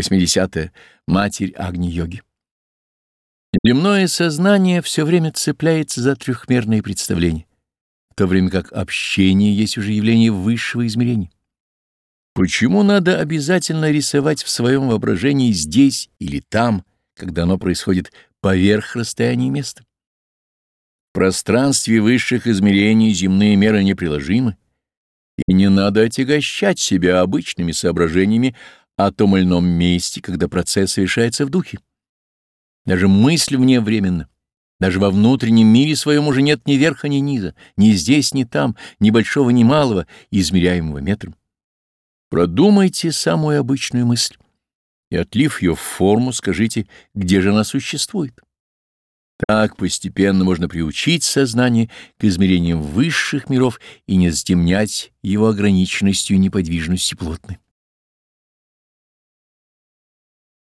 80. -е. Матерь Агни-йоги. Земное сознание все время цепляется за трехмерные представления, в то время как общение есть уже явление высшего измерения. Почему надо обязательно рисовать в своем воображении здесь или там, когда оно происходит поверх расстояния места? В пространстве высших измерений земные меры неприложимы, и не надо отягощать себя обычными соображениями о том или ином месте, когда процесс совершается в духе. Даже мысль вне временно. Даже во внутреннем мире своем уже нет ни верха, ни низа, ни здесь, ни там, ни большого, ни малого, измеряемого метром. Продумайте самую обычную мысль и, отлив ее в форму, скажите, где же она существует. Так постепенно можно приучить сознание к измерениям высших миров и не затемнять его ограниченностью и неподвижностью плотной.